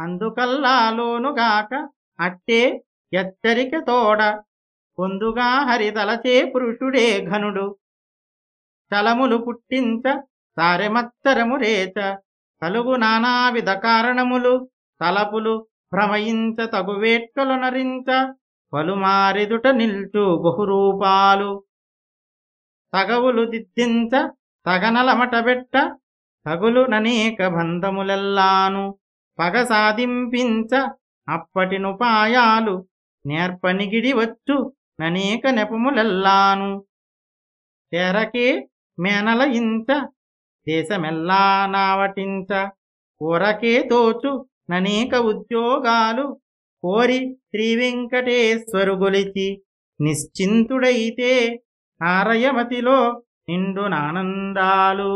అందుకల్లాలోనుగాక అట్టే ఎచ్చరిక తోడ పొందుగా హరితలచే పురుషుడే ఘనుడు. చలములు పుట్టించ సారెమత్తరము రేచ కలుగు నానావిధ కారణములు తలపులు భ్రమయించ తగువేట్కలు నరించ పలుమారిదుట నిల్చు బహురూపాలు. తగవులు దిద్దించ తగనలమటబెట్ట తగులు ననేక బంధములెల్లాను. పగ సాధింపించ అప్పటినుపాయాలు నేర్పనిగిడి వచ్చు ననేక నెపములెల్లాను. తెరకే మేనల ఇంచ దేశమెల్లా నావటించ ఊరకే తోచు ననేక ఉద్యోగాలు కోరి శ్రీవెంకటేశ్వరు గొలిచి నిశ్చింతుడైతే నారయమతిలో నిండు నానందాలు.